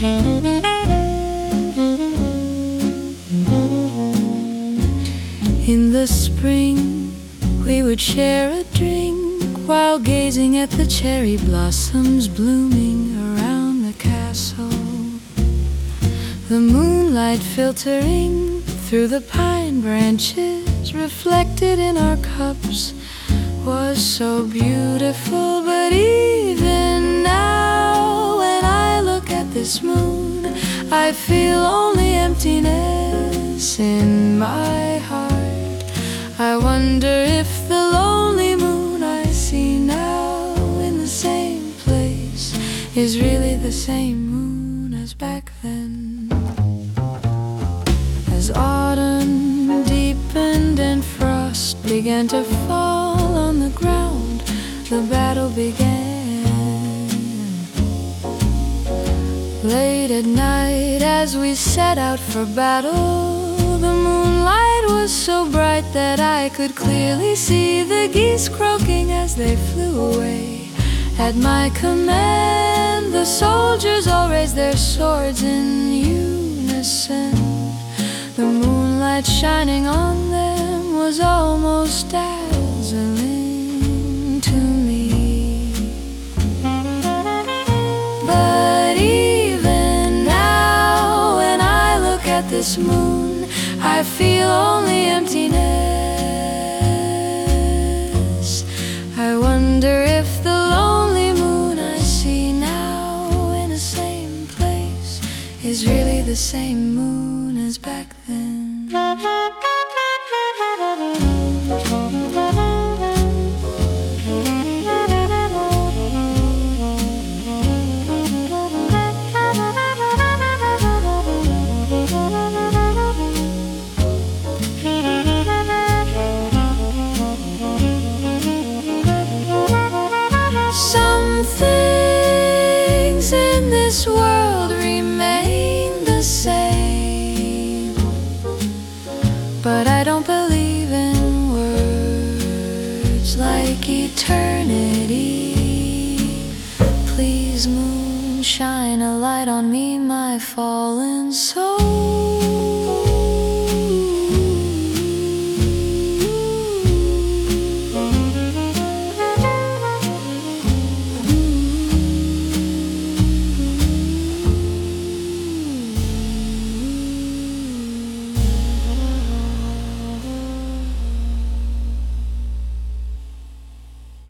In the spring, we would share a drink while gazing at the cherry blossoms blooming around the castle. The moonlight filtering through the pine branches, reflected in our cups, was so beautiful, but even this moon, I feel only emptiness in my heart. I wonder if the lonely moon I see now in the same place is really the same moon as back then. As autumn deepened and frost began to fall on the ground, the battle began. Late at night, as we set out for battle, the moonlight was so bright that I could clearly see the geese croaking as they flew away. At my command, the soldiers all raised their swords in unison. The moonlight shining on them was almost dazzling this moon, I feel only emptiness. I wonder if the lonely moon I see now in the same place is really the same moon as back then. Eternity. Please, moon, shine a light on me, my fallen soul.